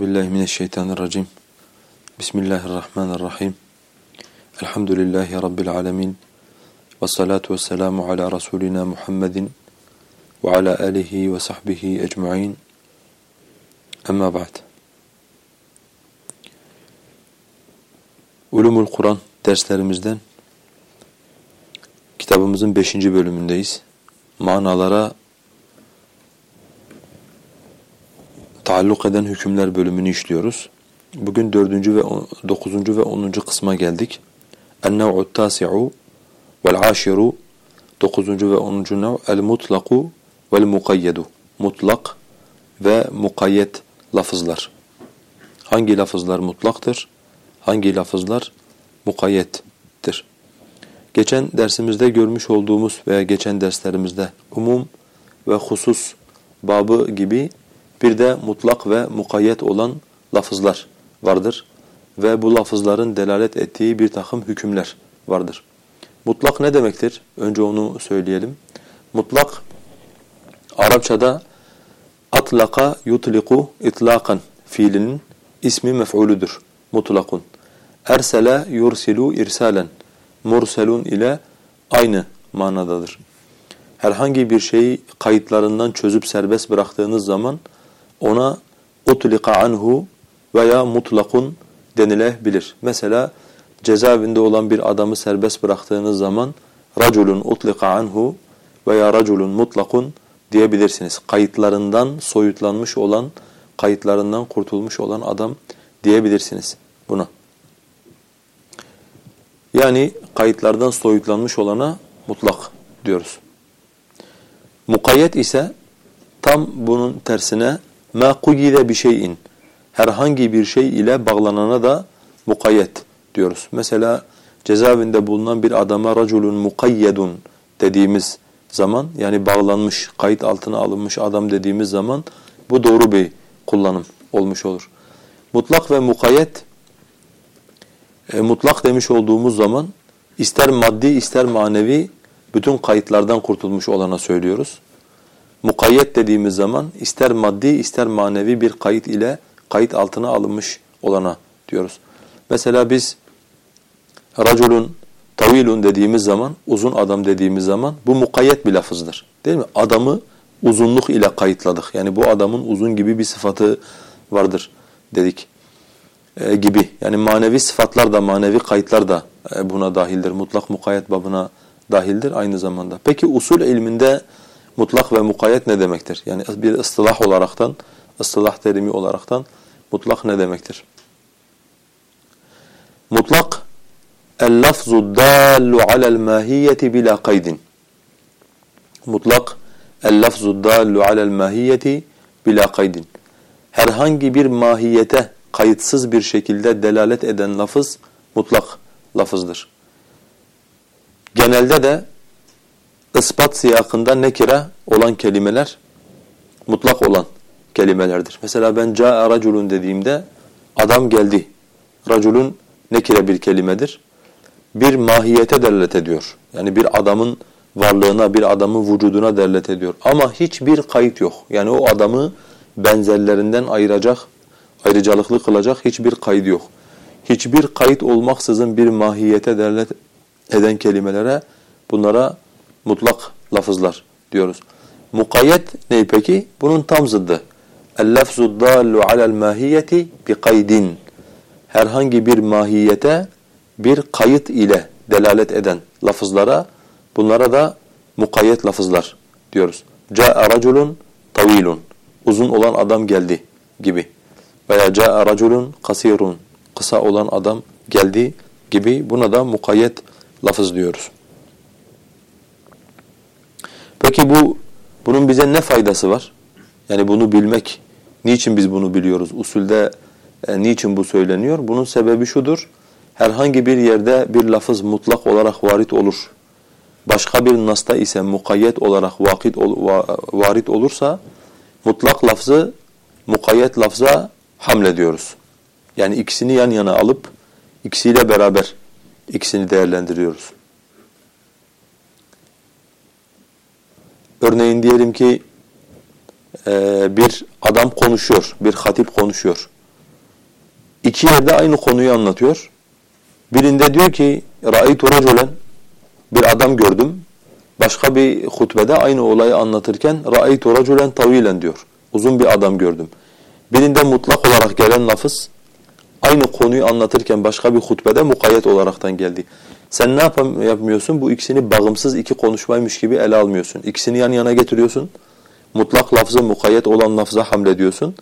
Euzu billahi mineşşeytanirracim. Bismillahirrahmanirrahim. Elhamdülillahi rabbil alamin. Ve salatu vesselamu ala rasulina Muhammedin ve ala alihi ve sahbihi ecmaîn. Amma ba'd. Ulumul Kur'an derslerimizden kitabımızın 5. bölümündeyiz. Manalara taalluk eden hükümler bölümünü işliyoruz. Bugün 4. ve 9. ve 10. kısma geldik. Tasi'u vel aşiru 9. ve 10. nev el-mutlaku vel mukayyedu. Mutlak ve mukayyet lafızlar. Hangi lafızlar mutlaktır? Hangi lafızlar mukayyettir? Geçen dersimizde görmüş olduğumuz veya geçen derslerimizde umum ve husus babı gibi bir de mutlak ve mukayyet olan lafızlar vardır ve bu lafızların delalet ettiği bir takım hükümler vardır. Mutlak ne demektir? Önce onu söyleyelim. Mutlak Arapçada atlaka yutliku itlakan fiilinin ismi mef'uludur. Mutlakun. Ersele yursilu irsalen. Murselun ile aynı manadadır. Herhangi bir şeyi kayıtlarından çözüp serbest bıraktığınız zaman ona utlika anhu veya mutlakun denilebilir. Mesela cezaevinde olan bir adamı serbest bıraktığınız zaman raculun utlika anhu veya raculun mutlakun diyebilirsiniz. Kayıtlarından soyutlanmış olan, kayıtlarından kurtulmuş olan adam diyebilirsiniz buna. Yani kayıtlardan soyutlanmış olana mutlak diyoruz. Mukayyet ise tam bunun tersine kuyide bir şeyin herhangi bir şey ile bağlanana da mukayyet diyoruz. Mesela cezaevinde bulunan bir adama raculun mukayyedun dediğimiz zaman yani bağlanmış, kayıt altına alınmış adam dediğimiz zaman bu doğru bir kullanım olmuş olur. Mutlak ve mukayyet e, mutlak demiş olduğumuz zaman ister maddi ister manevi bütün kayıtlardan kurtulmuş olana söylüyoruz. Mukayyet dediğimiz zaman ister maddi ister manevi bir kayıt ile kayıt altına alınmış olana diyoruz. Mesela biz raculun tavilun dediğimiz zaman, uzun adam dediğimiz zaman bu mukayyet bir lafızdır. Değil mi? Adamı uzunluk ile kayıtladık. Yani bu adamın uzun gibi bir sıfatı vardır dedik e, gibi. Yani manevi sıfatlar da, manevi kayıtlar da e, buna dahildir. Mutlak mukayyet babına dahildir aynı zamanda. Peki usul ilminde mutlak ve mukayyet ne demektir? Yani bir ıstılah olaraktan, ıstılah terimi olaraktan mutlak ne demektir? Mutlak el-lafzu dallu alel mahiyeti bila kaydin. Mutlak el-lafzu dallu alel mahiyeti bila kaydin. Herhangi bir mahiyete kayıtsız bir şekilde delalet eden lafız mutlak lafızdır. Genelde de ispat siyakında nekire olan kelimeler mutlak olan kelimelerdir. Mesela ben ca'a raculun dediğimde adam geldi. Raculun nekire bir kelimedir. Bir mahiyete delalet ediyor. Yani bir adamın varlığına, bir adamın vücuduna delalet ediyor. Ama hiçbir kayıt yok. Yani o adamı benzerlerinden ayıracak, ayrıcalıklı kılacak hiçbir kayıt yok. Hiçbir kayıt olmaksızın bir mahiyete delalet eden kelimelere bunlara mutlak lafızlar diyoruz. Mukayyet ne peki? Bunun tam zıddı. Dallu alel mahiyeti bi kaydin. Herhangi bir mahiyete bir kayıt ile delalet eden lafızlara bunlara da mukayyet lafızlar diyoruz. Ca'a raculun tavilun. Uzun olan adam geldi gibi. Veya ca'a raculun kasirun. Kısa olan adam geldi gibi buna da mukayyet lafız diyoruz. Peki bu bunun bize ne faydası var? Yani bunu bilmek, niçin biz bunu biliyoruz? Usulde e, niçin bu söyleniyor? Bunun sebebi şudur. Herhangi bir yerde bir lafız mutlak olarak varit olur. Başka bir nasta ise mukayyet olarak vakit ol, va, varit olursa mutlak lafzı mukayyet lafza hamlediyoruz. Yani ikisini yan yana alıp ikisiyle beraber ikisini değerlendiriyoruz. Örneğin diyelim ki e, bir adam konuşuyor, bir hatip konuşuyor. iki yerde aynı konuyu anlatıyor. Birinde diyor ki رَأَيْتُ رَجُلًا Bir adam gördüm. Başka bir hutbede aynı olayı anlatırken رَأَيْتُ رَجُلًا طَوِيلًا diyor. Uzun bir adam gördüm. Birinde mutlak olarak gelen lafız aynı konuyu anlatırken başka bir hutbede mukayyet olaraktan geldi. Sen ne yapam yapmıyorsun? Bu ikisini bağımsız iki konuşmaymış gibi ele almıyorsun. İkisini yan yana getiriyorsun. Mutlak lafzı mukayyet olan lafza hamlediyorsun.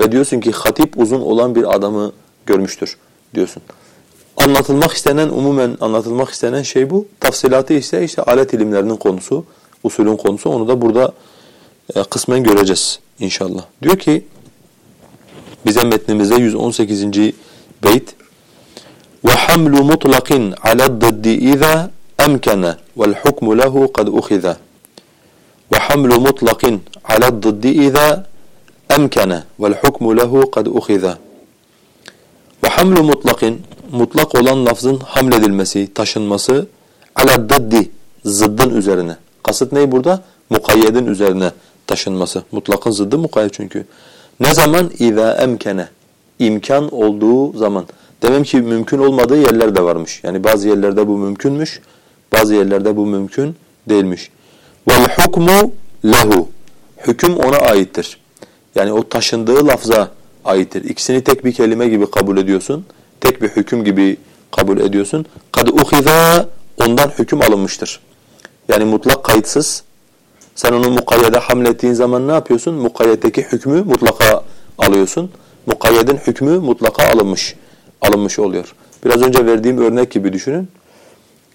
Ve diyorsun ki hatip uzun olan bir adamı görmüştür diyorsun. Anlatılmak istenen, umumen anlatılmak istenen şey bu. Tafsilatı ise işte alet ilimlerinin konusu, usulün konusu. Onu da burada e, kısmen göreceğiz inşallah. Diyor ki bize metnimizde 118. beyt وحمل مطلق على الضد إذا أمكن والحكم له قد أخذ وحمل مطلق على الضد إذا أمكن والحكم له قد أخذ وحمل مطلق mutlak olan lafzın hamledilmesi, taşınması ala daddi zıddın üzerine. Kasıt ne burada? Mukayyedin üzerine taşınması. Mutlakın zıddı mukayyed çünkü. Ne zaman? İza emkene. İmkan olduğu zaman. Demem ki mümkün olmadığı yerler de varmış. Yani bazı yerlerde bu mümkünmüş, bazı yerlerde bu mümkün değilmiş. Hukmu lehu. Hüküm ona aittir. Yani o taşındığı lafza aittir. İkisini tek bir kelime gibi kabul ediyorsun. Tek bir hüküm gibi kabul ediyorsun. Kad uhiza ondan hüküm alınmıştır. Yani mutlak kayıtsız. Sen onu mukayyede hamlettiğin zaman ne yapıyorsun? Mukayyetteki hükmü mutlaka alıyorsun. Mukayyedin hükmü mutlaka alınmış alınmış oluyor. Biraz önce verdiğim örnek gibi düşünün.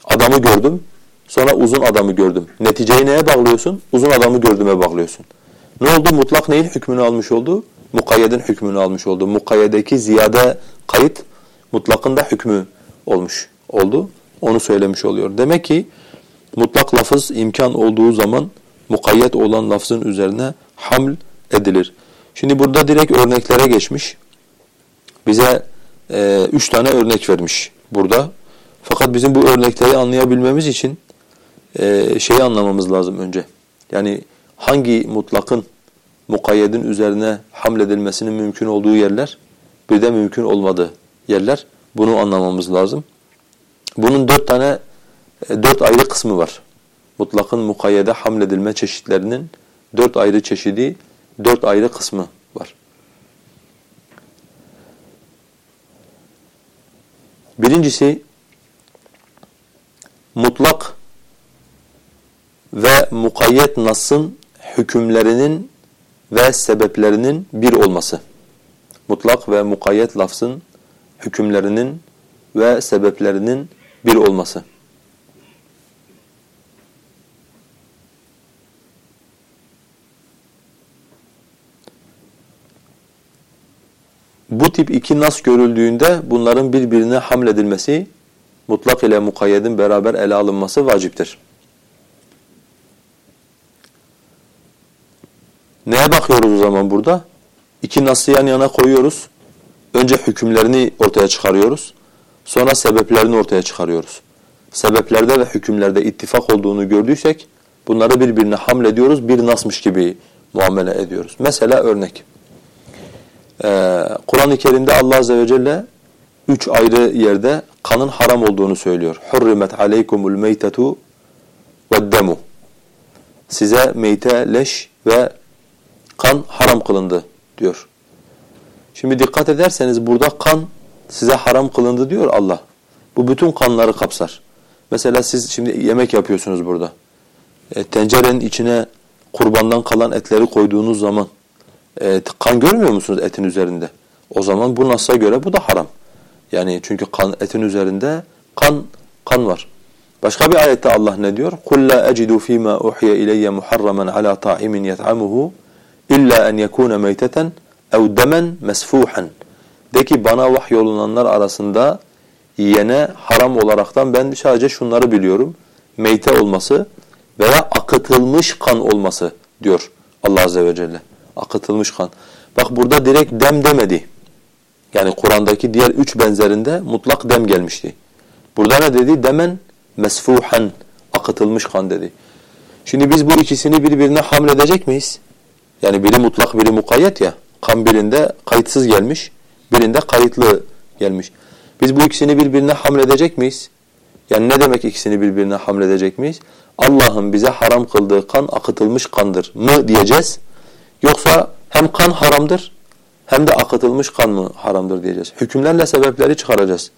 Adamı gördüm, sonra uzun adamı gördüm. Neticeyi neye bağlıyorsun? Uzun adamı gördüğüme bağlıyorsun. Ne oldu? Mutlak neyin hükmünü almış oldu? Mukayyedin hükmünü almış oldu. Mukayyedeki ziyade kayıt mutlakın da hükmü olmuş oldu. Onu söylemiş oluyor. Demek ki mutlak lafız imkan olduğu zaman mukayyet olan lafzın üzerine haml edilir. Şimdi burada direkt örneklere geçmiş. Bize e, üç tane örnek vermiş burada. Fakat bizim bu örnekleri anlayabilmemiz için e, şeyi anlamamız lazım önce. Yani hangi mutlakın mukayyedin üzerine hamledilmesinin mümkün olduğu yerler, bir de mümkün olmadığı yerler. Bunu anlamamız lazım. Bunun dört tane, e, dört ayrı kısmı var. Mutlakın mukayyede hamledilme çeşitlerinin dört ayrı çeşidi, dört ayrı kısmı var. Birincisi mutlak ve mukayyet nasın hükümlerinin ve sebeplerinin bir olması. Mutlak ve mukayyet lafzın hükümlerinin ve sebeplerinin bir olması. Bu tip iki nas görüldüğünde bunların birbirine hamledilmesi, mutlak ile mukayyedin beraber ele alınması vaciptir. Neye bakıyoruz o zaman burada? İki nası yan yana koyuyoruz. Önce hükümlerini ortaya çıkarıyoruz. Sonra sebeplerini ortaya çıkarıyoruz. Sebeplerde ve hükümlerde ittifak olduğunu gördüysek bunları birbirine hamlediyoruz. Bir nasmış gibi muamele ediyoruz. Mesela örnek. Ee, Kur'an-ı Kerim'de Allah Azze ve Celle üç ayrı yerde kanın haram olduğunu söylüyor. Hurrimet aleykumul meytetu ve'd-demu. Size meyte, leş ve kan haram kılındı diyor. Şimdi dikkat ederseniz burada kan size haram kılındı diyor Allah. Bu bütün kanları kapsar. Mesela siz şimdi yemek yapıyorsunuz burada. E, tencerenin içine kurbandan kalan etleri koyduğunuz zaman e, kan görmüyor musunuz etin üzerinde? O zaman bu nas'a göre bu da haram. Yani çünkü kan etin üzerinde kan kan var. Başka bir ayette Allah ne diyor? قُلْ لَا أَجِدُ ف۪ي مَا اُحْيَ اِلَيَّ مُحَرَّمًا عَلَى طَعِمٍ يَطْعَمُهُ اِلَّا اَنْ يَكُونَ مَيْتَةً اَوْ دَمًا مَسْفُوحًا De ki bana vahyolunanlar arasında yiyene haram olaraktan ben sadece şunları biliyorum. Meyte olması veya akıtılmış kan olması diyor Allah Azze ve Celle akıtılmış kan. Bak burada direkt dem demedi. Yani Kur'an'daki diğer üç benzerinde mutlak dem gelmişti. Burada ne dedi? Demen mesfuhan, akıtılmış kan dedi. Şimdi biz bu ikisini birbirine hamledecek miyiz? Yani biri mutlak, biri mukayyet ya. Kan birinde kayıtsız gelmiş, birinde kayıtlı gelmiş. Biz bu ikisini birbirine hamledecek miyiz? Yani ne demek ikisini birbirine hamledecek miyiz? Allah'ın bize haram kıldığı kan akıtılmış kandır mı diyeceğiz? Yoksa hem kan haramdır hem de akıtılmış kan mı haramdır diyeceğiz. Hükümlerle sebepleri çıkaracağız.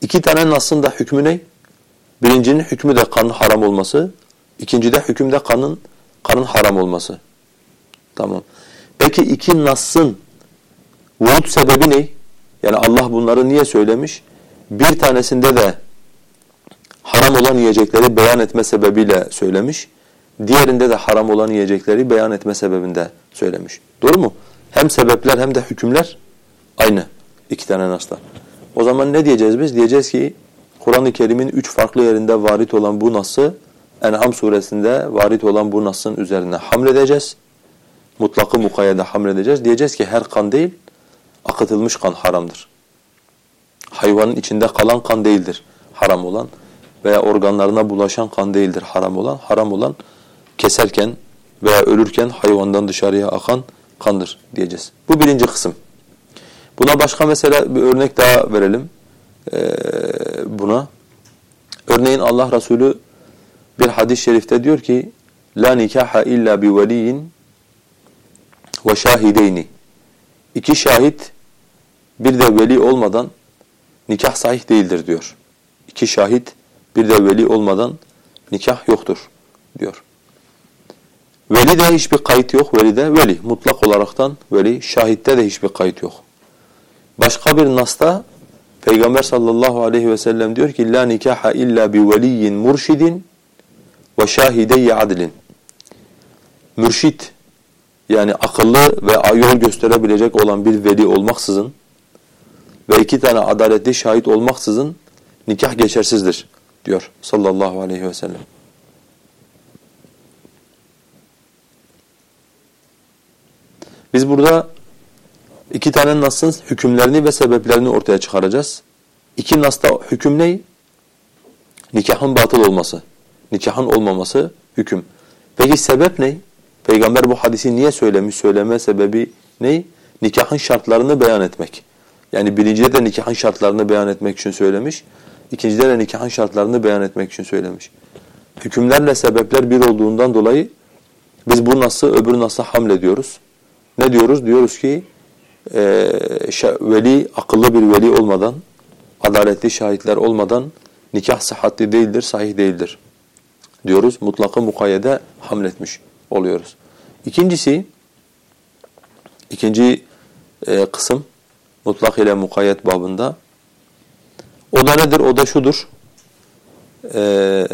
İki tane nasın da hükmü ne? Birincinin hükmü de kanın haram olması, ikincide hükümde kanın kanın haram olması. Tamam. Peki iki nasın vurut sebebi ne? Yani Allah bunları niye söylemiş? Bir tanesinde de haram olan yiyecekleri beyan etme sebebiyle söylemiş. Diğerinde de haram olan yiyecekleri beyan etme sebebinde söylemiş. Doğru mu? Hem sebepler hem de hükümler aynı. iki tane nasla. O zaman ne diyeceğiz biz? Diyeceğiz ki Kur'an-ı Kerim'in üç farklı yerinde varit olan bu nası En'am suresinde varit olan bu nasın üzerine hamledeceğiz. Mutlakı mukayyede hamledeceğiz. Diyeceğiz ki her kan değil, akıtılmış kan haramdır. Hayvanın içinde kalan kan değildir haram olan veya organlarına bulaşan kan değildir haram olan. Haram olan keserken veya ölürken hayvandan dışarıya akan kandır diyeceğiz. Bu birinci kısım. Buna başka mesela bir örnek daha verelim ee, buna. Örneğin Allah Resulü bir hadis-i şerifte diyor ki La nikaha illa bi veliyin ve şahideyni. İki şahit bir de veli olmadan nikah sahih değildir diyor. İki şahit bir de veli olmadan nikah yoktur diyor. Veli de hiçbir kayıt yok. Veli de veli. Mutlak olaraktan veli. Şahitte de hiçbir kayıt yok. Başka bir nasta Peygamber sallallahu aleyhi ve sellem diyor ki la nikaha illa bi veliyyin murşidin ve şahideyyi adlin. Mürşit yani akıllı ve yol gösterebilecek olan bir veli olmaksızın ve iki tane adaletli şahit olmaksızın nikah geçersizdir diyor sallallahu aleyhi ve sellem. Biz burada iki tane nasın hükümlerini ve sebeplerini ortaya çıkaracağız. İki nasta hüküm ne? Nikahın batıl olması, nikahın olmaması hüküm. Peki sebep ne? Peygamber bu hadisi niye söylemiş? Söyleme sebebi ne? Nikahın şartlarını beyan etmek. Yani birincide de nikahın şartlarını beyan etmek için söylemiş. İkincide de nikahın şartlarını beyan etmek için söylemiş. Hükümlerle sebepler bir olduğundan dolayı biz bu nasıl öbür nasıl hamlediyoruz. Ne diyoruz? Diyoruz ki e, veli akıllı bir veli olmadan, adaletli şahitler olmadan nikah sıhhatli değildir, sahih değildir diyoruz. Mutlakı mukayyede hamletmiş oluyoruz. İkincisi, ikinci e, kısım mutlak ile mukayyet babında o da nedir? O da şudur. Ee,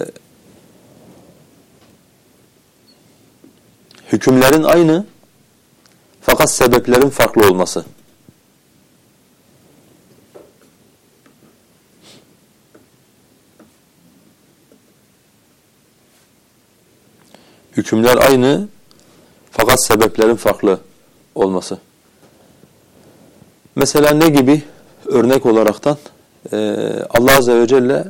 hükümlerin aynı fakat sebeplerin farklı olması. Hükümler aynı fakat sebeplerin farklı olması. Mesela ne gibi? Örnek olaraktan e, Allah Azze ve Celle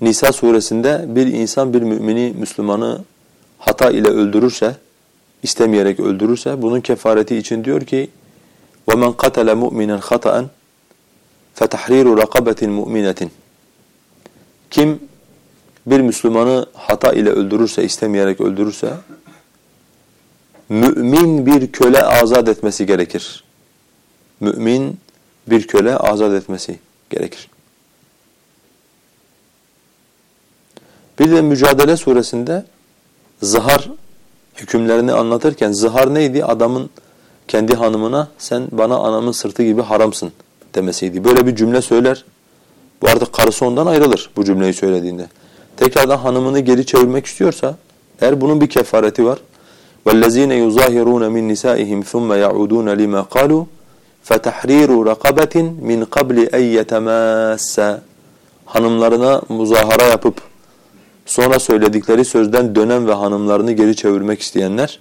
Nisa suresinde bir insan bir mümini, Müslümanı hata ile öldürürse, istemeyerek öldürürse bunun kefareti için diyor ki وَمَنْ قَتَلَ مُؤْمِنًا خَطَأً فَتَحْرِيرُ رَقَبَةٍ مُؤْمِنَةٍ Kim bir Müslümanı hata ile öldürürse, istemeyerek öldürürse mümin bir köle azat etmesi gerekir. Mümin bir köle azat etmesi gerekir. Bir de Mücadele suresinde zihar hükümlerini anlatırken zihar neydi? Adamın kendi hanımına sen bana anamın sırtı gibi haramsın demesiydi. Böyle bir cümle söyler. Bu artık karısı ondan ayrılır bu cümleyi söylediğinde. Tekrardan hanımını geri çevirmek istiyorsa eğer bunun bir kefareti var. وَالَّذ۪ينَ يُظَاهِرُونَ مِنْ نِسَائِهِمْ ثُمَّ يَعُودُونَ لِمَا قَالُوا فَتَحْرِيرُ رَقَبَةٍ مِنْ قَبْلِ اَنْ يَتَمَاسَّ Hanımlarına muzahara yapıp sonra söyledikleri sözden dönen ve hanımlarını geri çevirmek isteyenler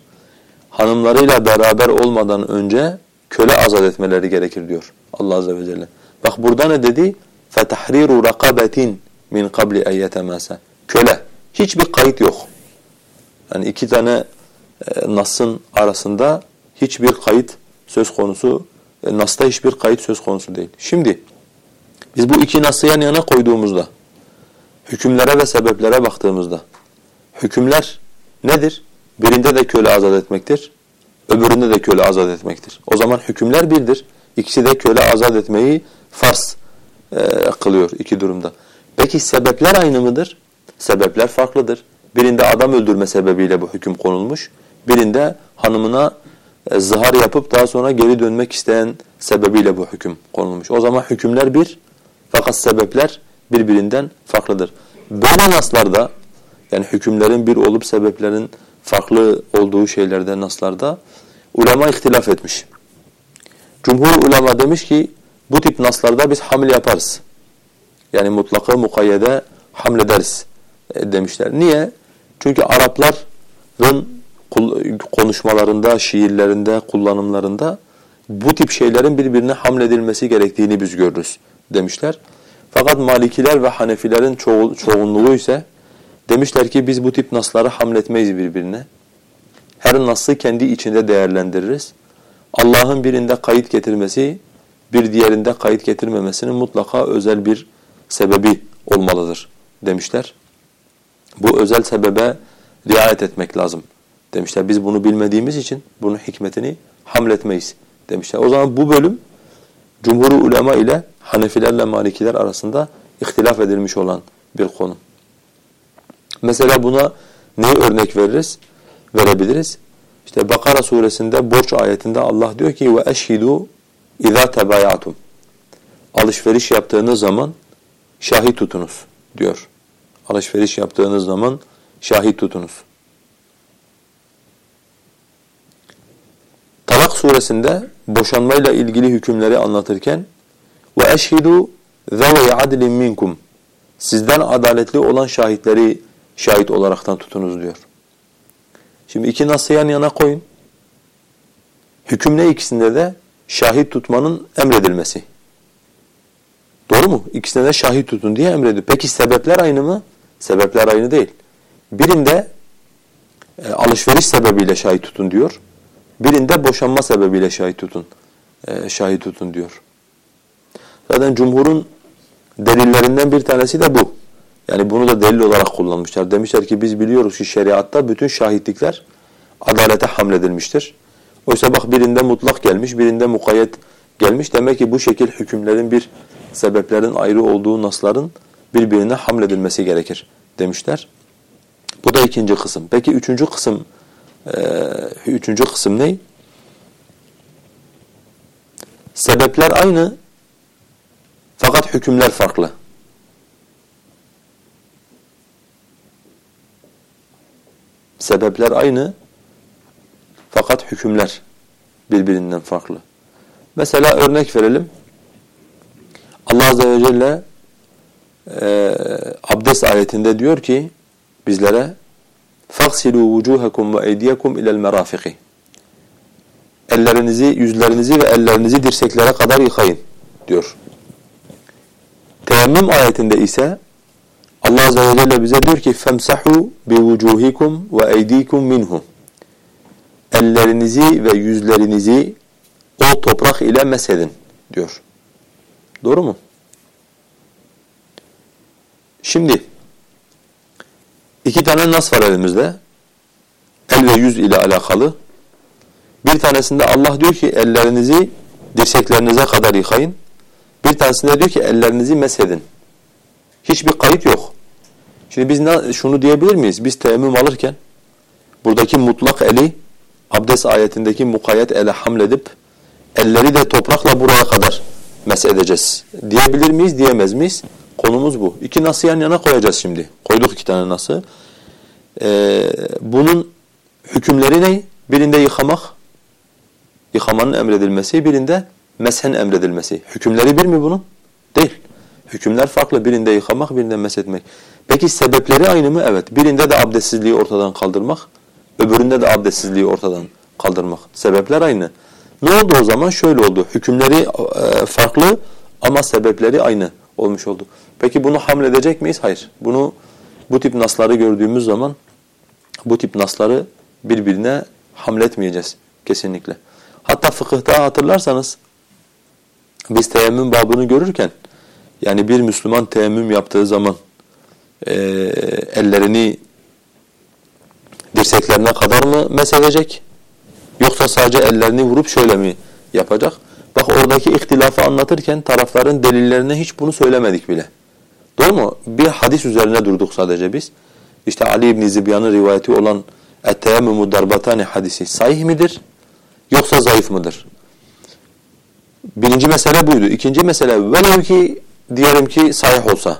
hanımlarıyla beraber olmadan önce köle azat etmeleri gerekir diyor Allah azze ve celle. Bak burada ne dedi? فَتَحْرِيرُ رَقَبَةٍ مِنْ قَبْلِ اَنْ يَتَمَاسَ Köle. Hiçbir kayıt yok. Yani iki tane e, Nas'ın arasında hiçbir kayıt söz konusu E, Nas'ta hiçbir kayıt söz konusu değil. Şimdi biz bu iki Nas'ı yan yana koyduğumuzda, hükümlere ve sebeplere baktığımızda, hükümler nedir? Birinde de köle azat etmektir, öbüründe de köle azat etmektir. O zaman hükümler birdir. İkisi de köle azat etmeyi farz e, kılıyor iki durumda. Peki sebepler aynı mıdır? Sebepler farklıdır. Birinde adam öldürme sebebiyle bu hüküm konulmuş. Birinde hanımına e, zihar yapıp daha sonra geri dönmek isteyen sebebiyle bu hüküm konulmuş. O zaman hükümler bir fakat sebepler birbirinden farklıdır. Böyle naslarda yani hükümlerin bir olup sebeplerin farklı olduğu şeylerde naslarda ulema ihtilaf etmiş. Cumhur ulema demiş ki bu tip naslarda biz hamil yaparız. Yani mutlaka mukayyede hamlederiz e, demişler. Niye? Çünkü Arapların konuşmalarında, şiirlerinde, kullanımlarında bu tip şeylerin birbirine hamledilmesi gerektiğini biz görürüz demişler. Fakat Malikiler ve Hanefilerin ço çoğunluğu ise demişler ki biz bu tip nasları hamletmeyiz birbirine. Her nası kendi içinde değerlendiririz. Allah'ın birinde kayıt getirmesi, bir diğerinde kayıt getirmemesinin mutlaka özel bir sebebi olmalıdır demişler. Bu özel sebebe riayet etmek lazım demişler. Biz bunu bilmediğimiz için bunun hikmetini hamletmeyiz demişler. O zaman bu bölüm cumhur ulema ile Hanefilerle Malikiler arasında ihtilaf edilmiş olan bir konu. Mesela buna ne örnek veririz? Verebiliriz. İşte Bakara suresinde borç ayetinde Allah diyor ki ve eşhidu iza tebayatum. Alışveriş yaptığınız zaman şahit tutunuz diyor. Alışveriş yaptığınız zaman şahit tutunuz. Suresinde boşanmayla ilgili hükümleri anlatırken ve eşhidu zavi adlin minkum. Sizden adaletli olan şahitleri şahit olaraktan tutunuz diyor. Şimdi iki nası yan yana koyun. Hüküm ikisinde de şahit tutmanın emredilmesi. Doğru mu? İkisine de şahit tutun diye emrediyor. Peki sebepler aynı mı? Sebepler aynı değil. Birinde e, alışveriş sebebiyle şahit tutun diyor. Birinde boşanma sebebiyle şahit tutun. E, şahit tutun diyor. Zaten cumhurun delillerinden bir tanesi de bu. Yani bunu da delil olarak kullanmışlar. Demişler ki biz biliyoruz ki şeriatta bütün şahitlikler adalete hamledilmiştir. Oysa bak birinde mutlak gelmiş, birinde mukayyet gelmiş. Demek ki bu şekil hükümlerin bir sebeplerin ayrı olduğu nasların birbirine hamledilmesi gerekir demişler. Bu da ikinci kısım. Peki üçüncü kısım üçüncü kısım ne? Sebepler aynı fakat hükümler farklı. Sebepler aynı fakat hükümler birbirinden farklı. Mesela örnek verelim. Allah Azze ve Celle e, abdest ayetinde diyor ki bizlere فَغْسِلُوا وُجُوهَكُمْ وَاَيْدِيَكُمْ اِلَى الْمَرَافِقِ Ellerinizi, yüzlerinizi ve ellerinizi dirseklere kadar yıkayın diyor. Teyemmüm ayetinde ise Allah Azze ve Celle bize diyor ki فَمْسَحُوا بِوُجُوهِكُمْ وَاَيْدِيكُمْ مِنْهُ Ellerinizi ve yüzlerinizi o toprak ile mesedin diyor. Doğru mu? Şimdi iki tane nas var elimizde. El ve yüz ile alakalı. Bir tanesinde Allah diyor ki ellerinizi dirseklerinize kadar yıkayın. Bir tanesinde diyor ki ellerinizi mesedin. Hiçbir kayıt yok. Şimdi biz şunu diyebilir miyiz? Biz teyemmüm alırken buradaki mutlak eli abdest ayetindeki mukayyet ele hamledip elleri de toprakla buraya kadar mes edeceğiz. Diyebilir miyiz, diyemez miyiz? Konumuz bu. İki nası yan yana koyacağız şimdi. Koyduk iki tane nası. Ee, bunun hükümleri ne? Birinde yıkamak, yıkamanın emredilmesi, birinde meshen emredilmesi. Hükümleri bir mi bunun? Değil. Hükümler farklı. Birinde yıkamak, birinde meshetmek. Peki sebepleri aynı mı? Evet. Birinde de abdestsizliği ortadan kaldırmak, öbüründe de abdestsizliği ortadan kaldırmak. Sebepler aynı. Ne oldu o zaman? Şöyle oldu. Hükümleri e, farklı ama sebepleri aynı olmuş oldu. Peki bunu hamledecek miyiz? Hayır. Bunu bu tip nasları gördüğümüz zaman bu tip nasları birbirine hamletmeyeceğiz kesinlikle. Hatta fıkıhta hatırlarsanız biz teyemmüm babını görürken yani bir Müslüman teyemmüm yaptığı zaman e, ellerini dirseklerine kadar mı mesedecek? Yoksa sadece ellerini vurup şöyle mi yapacak? Bak oradaki ihtilafı anlatırken tarafların delillerine hiç bunu söylemedik bile. Doğru mu? Bir hadis üzerine durduk sadece biz. İşte Ali İbn Zibyan'ın rivayeti olan "Et-teyemmümü darbatani" hadisi sahih midir yoksa zayıf mıdır? Birinci mesele buydu. İkinci mesele velev ki diyelim ki sahih olsa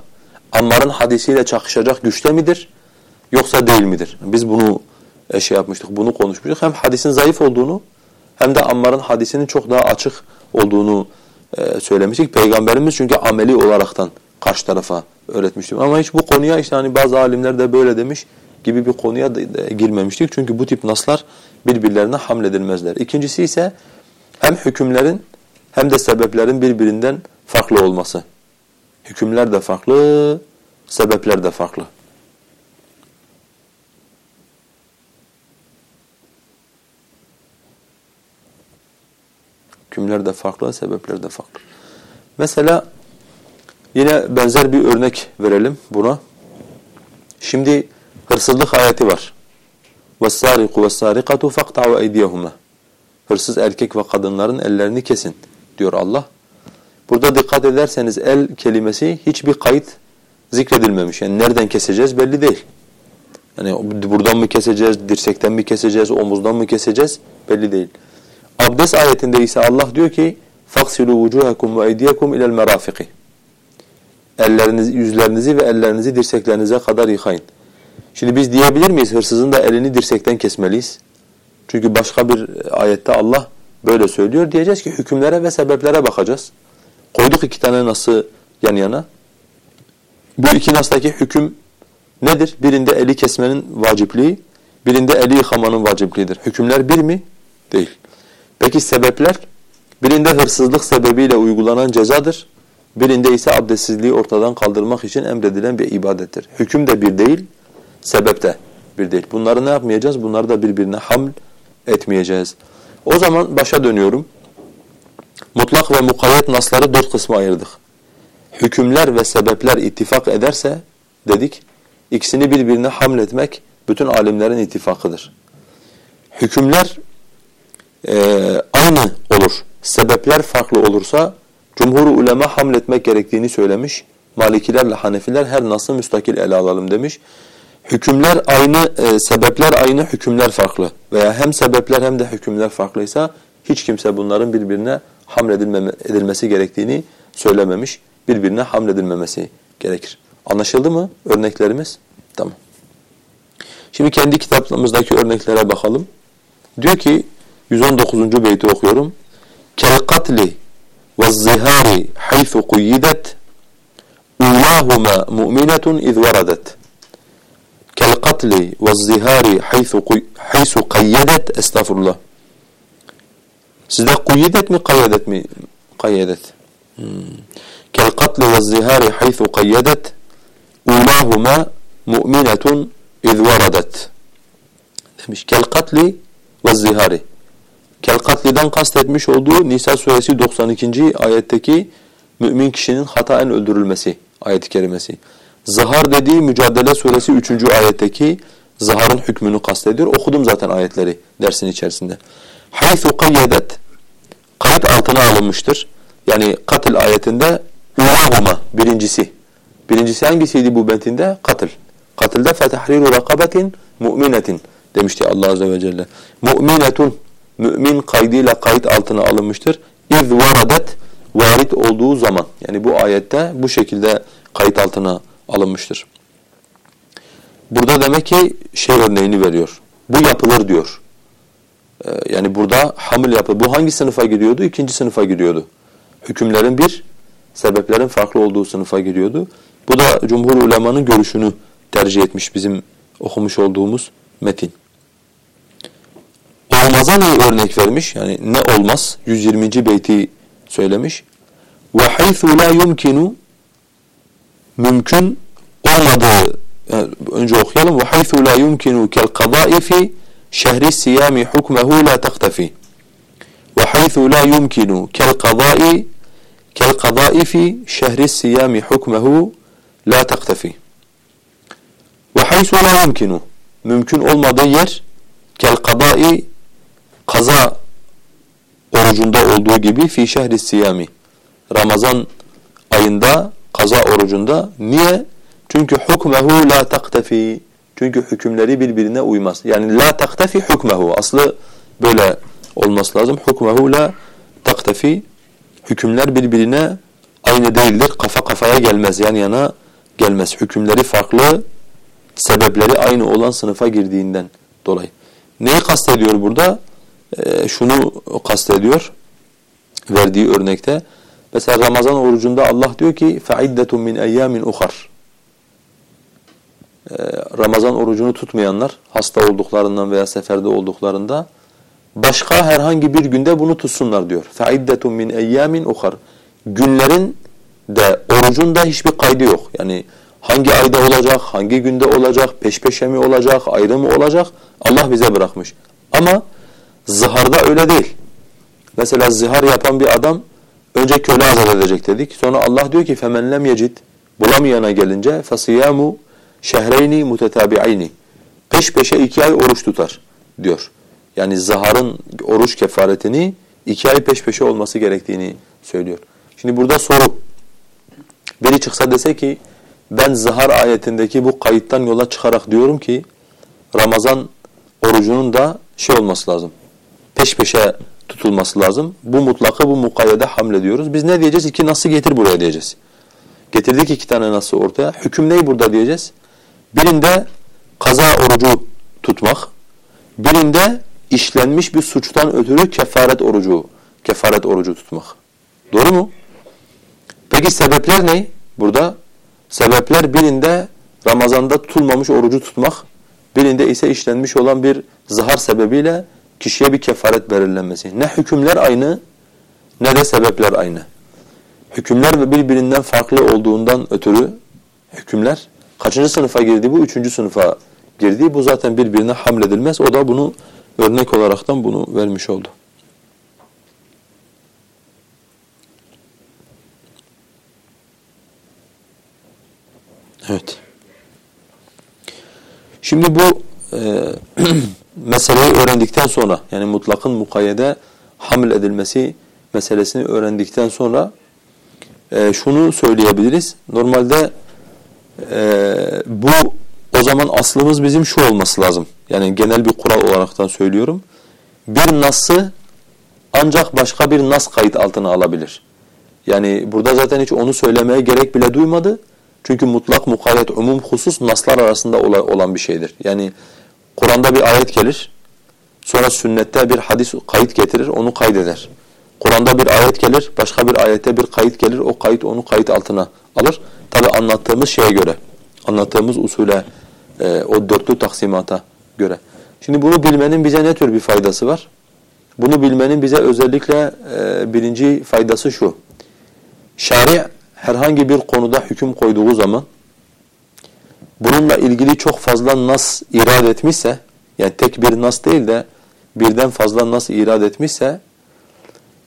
Ammar'ın hadisiyle çakışacak güçte midir yoksa değil midir? Biz bunu e, şey yapmıştık, bunu konuşmuştuk. Hem hadisin zayıf olduğunu hem de Ammar'ın hadisinin çok daha açık olduğunu e, söylemiştik. Peygamberimiz çünkü ameli olaraktan karşı tarafa öğretmiştim. Ama hiç bu konuya işte hani bazı alimler de böyle demiş gibi bir konuya girmemiştik. Çünkü bu tip naslar birbirlerine hamledilmezler. İkincisi ise hem hükümlerin hem de sebeplerin birbirinden farklı olması. Hükümler de farklı, sebepler de farklı. Hükümler de farklı, sebepler de farklı. Mesela yine benzer bir örnek verelim buna. Şimdi hırsızlık ayeti var. وَالسَّارِقُ وَالسَّارِقَةُ فَقْطَعُوا اَيْدِيَهُمَا Hırsız erkek ve kadınların ellerini kesin diyor Allah. Burada dikkat ederseniz el kelimesi hiçbir kayıt zikredilmemiş. Yani nereden keseceğiz belli değil. Yani buradan mı keseceğiz, dirsekten mi keseceğiz, omuzdan mı keseceğiz belli değil. Abdest ayetinde ise Allah diyor ki فَقْسِلُوا وُجُوهَكُمْ وَاَيْدِيَكُمْ اِلَى الْمَرَافِقِ Ellerinizi, yüzlerinizi ve ellerinizi dirseklerinize kadar yıkayın. Şimdi biz diyebilir miyiz hırsızın da elini dirsekten kesmeliyiz? Çünkü başka bir ayette Allah böyle söylüyor. Diyeceğiz ki hükümlere ve sebeplere bakacağız. Koyduk iki tane nası yan yana. Bu iki nastaki hüküm nedir? Birinde eli kesmenin vacipliği, birinde eli yıkamanın vacipliğidir. Hükümler bir mi? Değil. Peki sebepler? Birinde hırsızlık sebebiyle uygulanan cezadır. Birinde ise abdestsizliği ortadan kaldırmak için emredilen bir ibadettir. Hüküm de bir değil, sebep de bir değil. Bunları ne yapmayacağız? Bunları da birbirine haml etmeyeceğiz. O zaman başa dönüyorum. Mutlak ve mukayyet nasları dört kısma ayırdık. Hükümler ve sebepler ittifak ederse dedik, ikisini birbirine hamletmek bütün alimlerin ittifakıdır. Hükümler e, aynı olur, sebepler farklı olursa cumhur ulema hamletmek gerektiğini söylemiş. Malikilerle Hanefiler her nasıl müstakil ele alalım demiş. Hükümler aynı, e, sebepler aynı, hükümler farklı veya hem sebepler hem de hükümler farklıysa hiç kimse bunların birbirine hamledilmesi gerektiğini söylememiş. Birbirine hamledilmemesi gerekir. Anlaşıldı mı örneklerimiz? Tamam. Şimdi kendi kitaplarımızdaki örneklere bakalım. Diyor ki 119. beyti okuyorum. Kel katli ve zihari haythu kuyyidet ulahuma mu'minetun iz varadet. Kel katli ve zihari haythu kayyedet estağfurullah. Sizde kuyyidet mi kayyedet mi? Kayyedet. Hmm. Kel katli ve zihari haythu kayyedet ulahuma mu'minetun iz varadet. Demiş kel katliden kastetmiş olduğu Nisa suresi 92. ayetteki mümin kişinin hataen öldürülmesi ayet-i kerimesi. Zahar dediği Mücadele suresi 3. ayetteki zaharın hükmünü kastediyor. Okudum zaten ayetleri dersin içerisinde. Haythu kayyedet kayıt altına alınmıştır. Yani katil ayetinde ulahuma birincisi. Birincisi hangisiydi bu metinde? Katil. Katilde fetahriru rakabetin mu'minetin demişti Allah azze ve celle. Mu'minetun mümin kaydıyla kayıt altına alınmıştır. İz varadet varit olduğu zaman yani bu ayette bu şekilde kayıt altına alınmıştır. Burada demek ki şey örneğini veriyor. Bu yapılır diyor. Ee, yani burada hamil yapı. Bu hangi sınıfa giriyordu? İkinci sınıfa giriyordu. Hükümlerin bir, sebeplerin farklı olduğu sınıfa giriyordu. Bu da cumhur ulemanın görüşünü tercih etmiş bizim okumuş olduğumuz metin. Olmaza ne örnek vermiş? Yani ne olmaz? 120. beyti söylemiş. وَحَيْثُ لَا يُمْكِنُ Mümkün olmadığı yani önce okuyalım. وَحَيْثُ لَا يُمْكِنُ كَالْقَضَاءِ فِي شَهْرِ السِّيَامِ حُكْمَهُ لَا تَقْتَفِي وَحَيْثُ لَا يُمْكِنُ كَالْقَضَاءِ كالقضاء في شهر الصيام حكمه لا تقتفي وحيث لا يمكن mümkün olmadığı yer kel kadai kaza orucunda olduğu gibi fi şehri siyami Ramazan ayında kaza orucunda niye? Çünkü hukmehu la taktefi çünkü hükümleri birbirine uymaz. Yani la taktefi hukmehu aslı böyle olması lazım. Hukmehu la taktefi hükümler birbirine aynı değildir. Kafa kafaya gelmez. Yan yana gelmez. Hükümleri farklı, sebepleri aynı olan sınıfa girdiğinden dolayı. Neyi kastediyor burada? Ee, şunu kastediyor verdiği örnekte. Mesela Ramazan orucunda Allah diyor ki فَعِدَّةٌ مِنْ اَيَّامٍ اُخَرٍ Ramazan orucunu tutmayanlar hasta olduklarından veya seferde olduklarında başka herhangi bir günde bunu tutsunlar diyor. فَعِدَّةٌ مِنْ اَيَّامٍ اُخَرٍ Günlerin de orucun da hiçbir kaydı yok. Yani hangi ayda olacak, hangi günde olacak, peş peşe mi olacak, ayrı mı olacak Allah bize bırakmış. Ama ziharda öyle değil. Mesela zihar yapan bir adam önce köle azat edecek dedik. Sonra Allah diyor ki فَمَنْ لَمْ يَجِدْ Bulamayana gelince فَصِيَامُ şehreyni mutetabi'ayni peş peşe iki ay oruç tutar diyor. Yani zaharın oruç kefaretini iki ay peş peşe olması gerektiğini söylüyor. Şimdi burada soru. Biri çıksa dese ki ben zahar ayetindeki bu kayıttan yola çıkarak diyorum ki Ramazan orucunun da şey olması lazım. Peş peşe tutulması lazım. Bu mutlakı bu mukayyede hamle diyoruz. Biz ne diyeceğiz? İki nasıl getir buraya diyeceğiz. Getirdik iki tane nasıl ortaya. Hüküm neyi burada diyeceğiz? Birinde kaza orucu tutmak, birinde işlenmiş bir suçtan ötürü kefaret orucu, kefaret orucu tutmak. Doğru mu? Peki sebepler ne? Burada sebepler birinde Ramazan'da tutulmamış orucu tutmak, birinde ise işlenmiş olan bir zahar sebebiyle kişiye bir kefaret belirlenmesi. Ne hükümler aynı ne de sebepler aynı. Hükümler birbirinden farklı olduğundan ötürü hükümler Kaçıncı sınıfa girdi bu? Üçüncü sınıfa girdi. Bu zaten birbirine hamledilmez. O da bunu örnek olaraktan bunu vermiş oldu. Evet. Şimdi bu e, meseleyi öğrendikten sonra yani mutlakın mukayyede hamil edilmesi meselesini öğrendikten sonra e, şunu söyleyebiliriz. Normalde ee, bu o zaman aslımız bizim şu olması lazım. Yani genel bir kural olaraktan söylüyorum. Bir nası ancak başka bir nas kayıt altına alabilir. Yani burada zaten hiç onu söylemeye gerek bile duymadı. Çünkü mutlak mukayyet umum husus naslar arasında olan bir şeydir. Yani Kur'an'da bir ayet gelir. Sonra sünnette bir hadis kayıt getirir, onu kaydeder. Kur'an'da bir ayet gelir, başka bir ayette bir kayıt gelir, o kayıt onu kayıt altına alır. Tabi anlattığımız şeye göre, anlattığımız usule, e, o dörtlü taksimata göre. Şimdi bunu bilmenin bize ne tür bir faydası var? Bunu bilmenin bize özellikle e, birinci faydası şu. Şari herhangi bir konuda hüküm koyduğu zaman bununla ilgili çok fazla nas irad etmişse, yani tek bir nas değil de birden fazla nas irad etmişse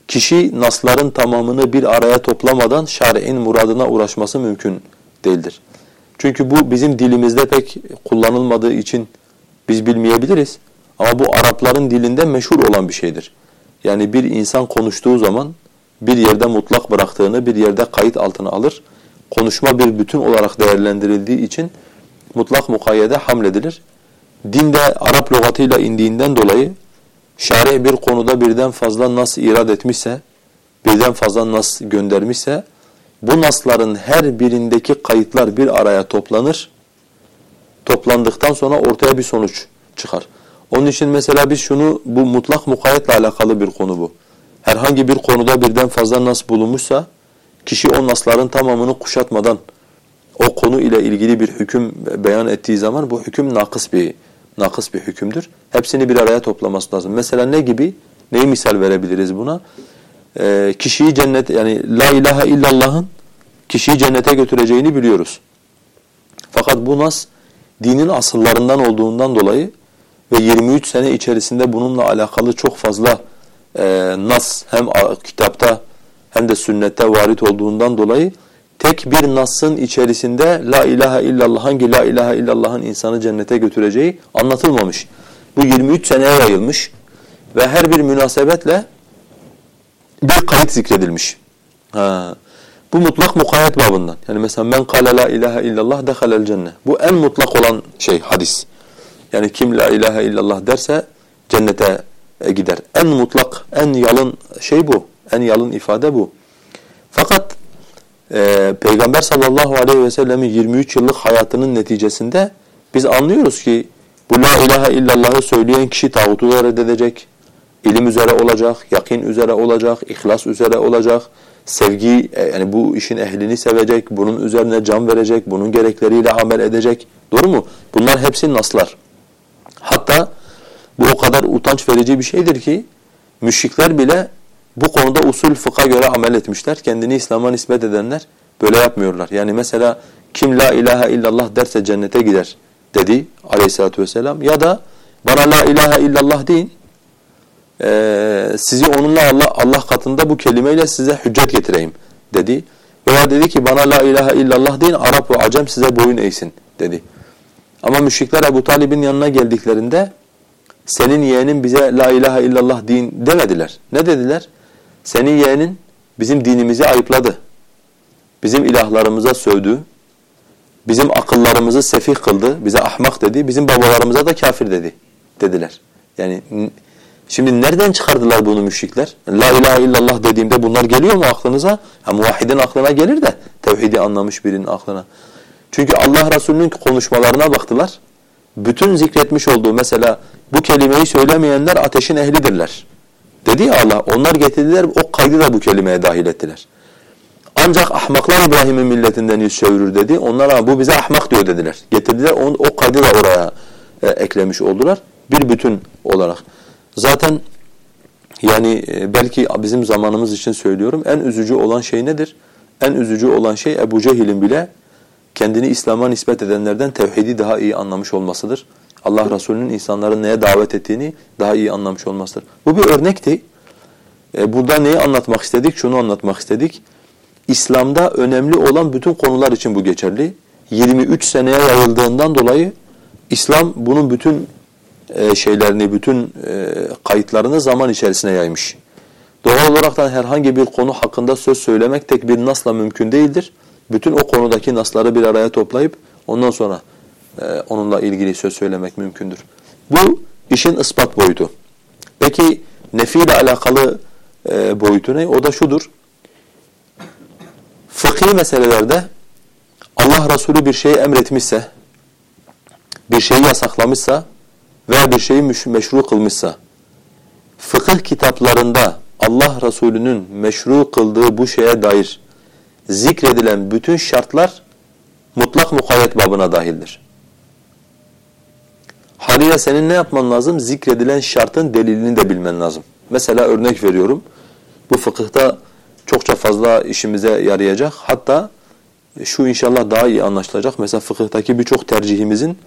kişi nasların tamamını bir araya toplamadan şer'in muradına uğraşması mümkün değildir. Çünkü bu bizim dilimizde pek kullanılmadığı için biz bilmeyebiliriz. Ama bu Arapların dilinde meşhur olan bir şeydir. Yani bir insan konuştuğu zaman bir yerde mutlak bıraktığını bir yerde kayıt altına alır. Konuşma bir bütün olarak değerlendirildiği için mutlak mukayyede hamledilir. Dinde Arap lügatıyla indiğinden dolayı şari bir konuda birden fazla nas irad etmişse, birden fazla nas göndermişse, bu nasların her birindeki kayıtlar bir araya toplanır. Toplandıktan sonra ortaya bir sonuç çıkar. Onun için mesela biz şunu, bu mutlak mukayyetle alakalı bir konu bu. Herhangi bir konuda birden fazla nas bulunmuşsa, kişi o nasların tamamını kuşatmadan o konu ile ilgili bir hüküm beyan ettiği zaman bu hüküm nakıs bir nakıs bir hükümdür. Hepsini bir araya toplaması lazım. Mesela ne gibi? Neyi misal verebiliriz buna? Ee, kişiyi cennet yani la ilahe illallah'ın kişiyi cennete götüreceğini biliyoruz. Fakat bu nas dinin asıllarından olduğundan dolayı ve 23 sene içerisinde bununla alakalı çok fazla e, nas hem kitapta hem de sünnette varit olduğundan dolayı tek bir nasın içerisinde la ilahe illallah hangi la ilahe illallah'ın insanı cennete götüreceği anlatılmamış. Bu 23 seneye yayılmış ve her bir münasebetle bir kayıt zikredilmiş. Ha. Bu mutlak mukayyet babından. Yani mesela men kâle la ilahe illallah dehalel cennet. Bu en mutlak olan şey hadis. Yani kim la ilahe illallah derse cennete gider. En mutlak, en yalın şey bu. En yalın ifade bu. Fakat e, Peygamber sallallahu aleyhi ve sellemin 23 yıllık hayatının neticesinde biz anlıyoruz ki bu la ilahe illallah'ı söyleyen kişi tağutu reddedecek, ilim üzere olacak, yakin üzere olacak, ihlas üzere olacak, sevgi e, yani bu işin ehlini sevecek, bunun üzerine can verecek, bunun gerekleriyle amel edecek. Doğru mu? Bunlar hepsi naslar. Hatta bu o kadar utanç verici bir şeydir ki müşrikler bile bu konuda usul fıkha göre amel etmişler. Kendini İslam'a nispet edenler böyle yapmıyorlar. Yani mesela kim la ilahe illallah derse cennete gider dedi aleyhissalatü vesselam. Ya da bana la ilahe illallah deyin. Ee, sizi onunla Allah, Allah katında bu kelimeyle size hüccet getireyim dedi. Veya dedi ki bana la ilahe illallah deyin Arap ve Acem size boyun eğsin dedi. Ama müşrikler Ebu Talib'in yanına geldiklerinde senin yeğenin bize la ilahe illallah din demediler. Ne dediler? Senin yeğenin bizim dinimizi ayıpladı. Bizim ilahlarımıza sövdü. Bizim akıllarımızı sefih kıldı. Bize ahmak dedi. Bizim babalarımıza da kafir dedi. Dediler. Yani şimdi nereden çıkardılar bunu müşrikler? La ilahe illallah dediğimde bunlar geliyor mu aklınıza? Ha, muvahhidin aklına gelir de tevhidi anlamış birinin aklına. Çünkü Allah Resulü'nün konuşmalarına baktılar. Bütün zikretmiş olduğu mesela bu kelimeyi söylemeyenler ateşin ehlidirler. Dedi ya Allah onlar getirdiler o kaydı da bu kelimeye dahil ettiler. Ancak ahmaklar İbrahim'in milletinden yüz çevirir dedi. Onlar bu bize ahmak diyor dediler. Getirdiler o, o kaydı da oraya e, eklemiş oldular. Bir bütün olarak. Zaten yani e, belki bizim zamanımız için söylüyorum en üzücü olan şey nedir? En üzücü olan şey Ebu Cehil'in bile kendini İslam'a nispet edenlerden tevhidi daha iyi anlamış olmasıdır. Allah Resulü'nün insanların neye davet ettiğini daha iyi anlamış olmasıdır. Bu bir örnekti. E, burada neyi anlatmak istedik? Şunu anlatmak istedik. İslam'da önemli olan bütün konular için bu geçerli. 23 seneye yayıldığından dolayı İslam bunun bütün e, şeylerini, bütün e, kayıtlarını zaman içerisine yaymış. Doğal olarak herhangi bir konu hakkında söz söylemek tek bir nasla mümkün değildir. Bütün o konudaki nasları bir araya toplayıp ondan sonra onunla ilgili söz söylemek mümkündür. Bu işin ispat boyutu. Peki nefi ile alakalı e, boyutu ne? O da şudur. Fıkhi meselelerde Allah Resulü bir şeyi emretmişse, bir şeyi yasaklamışsa veya bir şeyi meşru kılmışsa, fıkıh kitaplarında Allah Resulü'nün meşru kıldığı bu şeye dair zikredilen bütün şartlar mutlak mukayyet babına dahildir. Haliyle senin ne yapman lazım? Zikredilen şartın delilini de bilmen lazım. Mesela örnek veriyorum. Bu fıkıhta çokça fazla işimize yarayacak. Hatta şu inşallah daha iyi anlaşılacak. Mesela fıkıhtaki birçok tercihimizin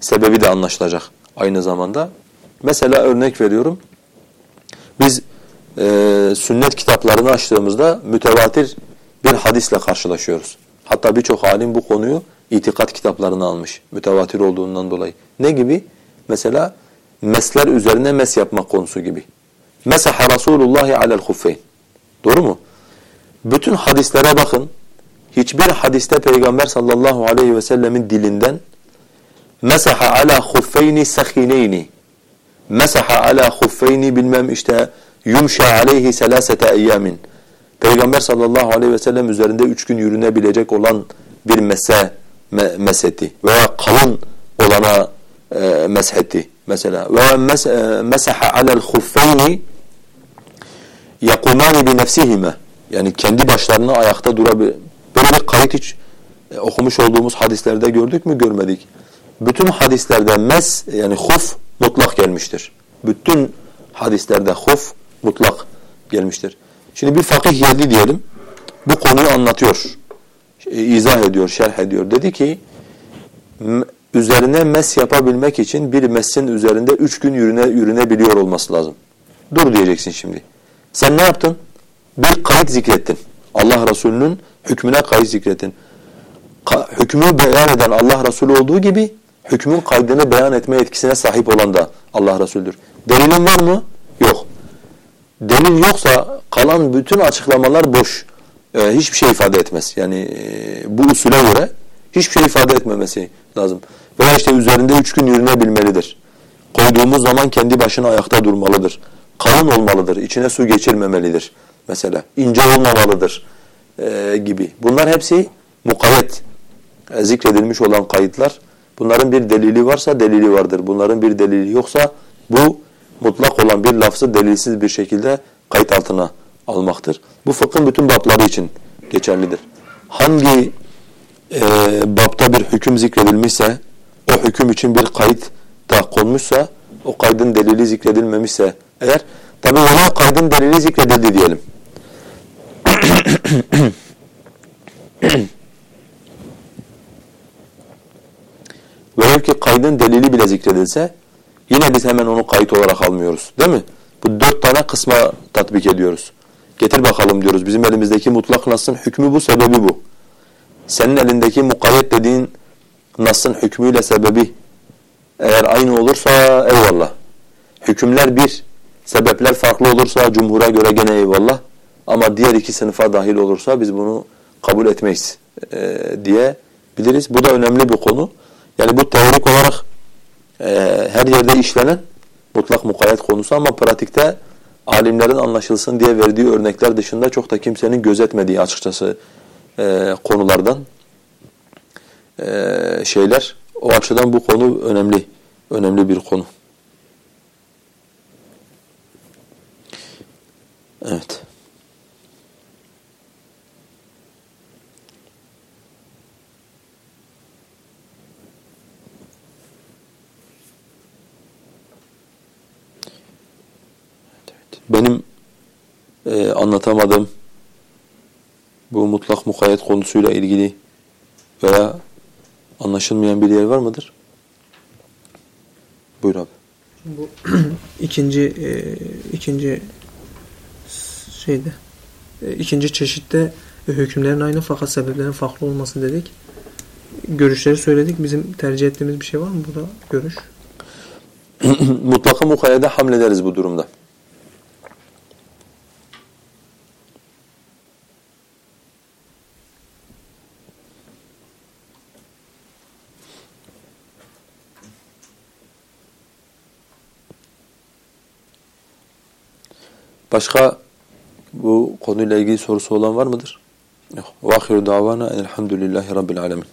sebebi de anlaşılacak aynı zamanda. Mesela örnek veriyorum. Biz e, sünnet kitaplarını açtığımızda mütevatir bir hadisle karşılaşıyoruz. Hatta birçok alim bu konuyu itikat kitaplarına almış. Mütevatir olduğundan dolayı. Ne gibi? Mesela mesler üzerine mes yapmak konusu gibi. Mesaha Resulullah alel huffeyn. Doğru mu? Bütün hadislere bakın. Hiçbir hadiste Peygamber sallallahu aleyhi ve sellemin dilinden mesaha ala huffeyni sahineyni mesaha ala huffeyni bilmem işte yumşa aleyhi selasete eyyamin Peygamber sallallahu aleyhi ve sellem üzerinde üç gün yürünebilecek olan bir mese me, mesetti veya kalın olana meshetti mesela ve e, mesaha alel huffeyni yakumani bi nefsihime yani kendi başlarına ayakta durabilir. Böyle bir kayıt hiç e, okumuş olduğumuz hadislerde gördük mü görmedik. Bütün hadislerde mes yani huf mutlak gelmiştir. Bütün hadislerde huf mutlak gelmiştir. Şimdi bir fakih geldi diyelim. Bu konuyu anlatıyor. izah ediyor, şerh ediyor. Dedi ki üzerine mes yapabilmek için bir mesin üzerinde üç gün yürüne, yürünebiliyor olması lazım. Dur diyeceksin şimdi. Sen ne yaptın? bir kayıt zikrettin. Allah Resulü'nün hükmüne kayıt zikrettin. Ka hükmü beyan eden Allah Resulü olduğu gibi hükmün kaydını beyan etme etkisine sahip olan da Allah Resulüdür. Delilin var mı? Yok. Delil yoksa kalan bütün açıklamalar boş. Ee, hiçbir şey ifade etmez. Yani e, bu usule göre hiçbir şey ifade etmemesi lazım. Veya işte üzerinde üç gün yürünebilmelidir. Koyduğumuz zaman kendi başına ayakta durmalıdır. Kalın olmalıdır. İçine su geçirmemelidir. Mesela ince olmamalıdır e, gibi. Bunlar hepsi mukayyet e, zikredilmiş olan kayıtlar. Bunların bir delili varsa delili vardır. Bunların bir delili yoksa bu mutlak olan bir lafzı delilsiz bir şekilde kayıt altına almaktır. Bu fıkhın bütün babları için geçerlidir. Hangi e, babta bir hüküm zikredilmişse, hüküm için bir kayıt da konmuşsa, o kaydın delili zikredilmemişse eğer, tabi ona kaydın delili zikredildi diyelim. Velev ki kaydın delili bile zikredilse, yine biz hemen onu kayıt olarak almıyoruz. Değil mi? Bu dört tane kısma tatbik ediyoruz. Getir bakalım diyoruz. Bizim elimizdeki mutlak nasın hükmü bu, sebebi bu. Senin elindeki mukayyet dediğin nasın hükmüyle sebebi eğer aynı olursa eyvallah. Hükümler bir, sebepler farklı olursa cumhura göre gene eyvallah. Ama diğer iki sınıfa dahil olursa biz bunu kabul etmeyiz e, diye biliriz. Bu da önemli bir konu. Yani bu teorik olarak e, her yerde işlenen mutlak mukayyet konusu ama pratikte alimlerin anlaşılsın diye verdiği örnekler dışında çok da kimsenin gözetmediği açıkçası e, konulardan şeyler. O açıdan bu konu önemli, önemli bir konu. Evet. Benim e, anlatamadığım bu mutlak mukayyet konusuyla ilgili veya anlaşılmayan bir yer var mıdır? Buyur abi. Bu ikinci e, ikinci şeyde e, ikinci çeşitte e, hükümlerin aynı fakat sebeplerin farklı olması dedik. Görüşleri söyledik. Bizim tercih ettiğimiz bir şey var mı burada görüş? Mutlaka mukayyede hamlederiz bu durumda. Başka bu konuyla ilgili sorusu olan var mıdır? Yok. Ve ahiru davana elhamdülillahi rabbil alemin.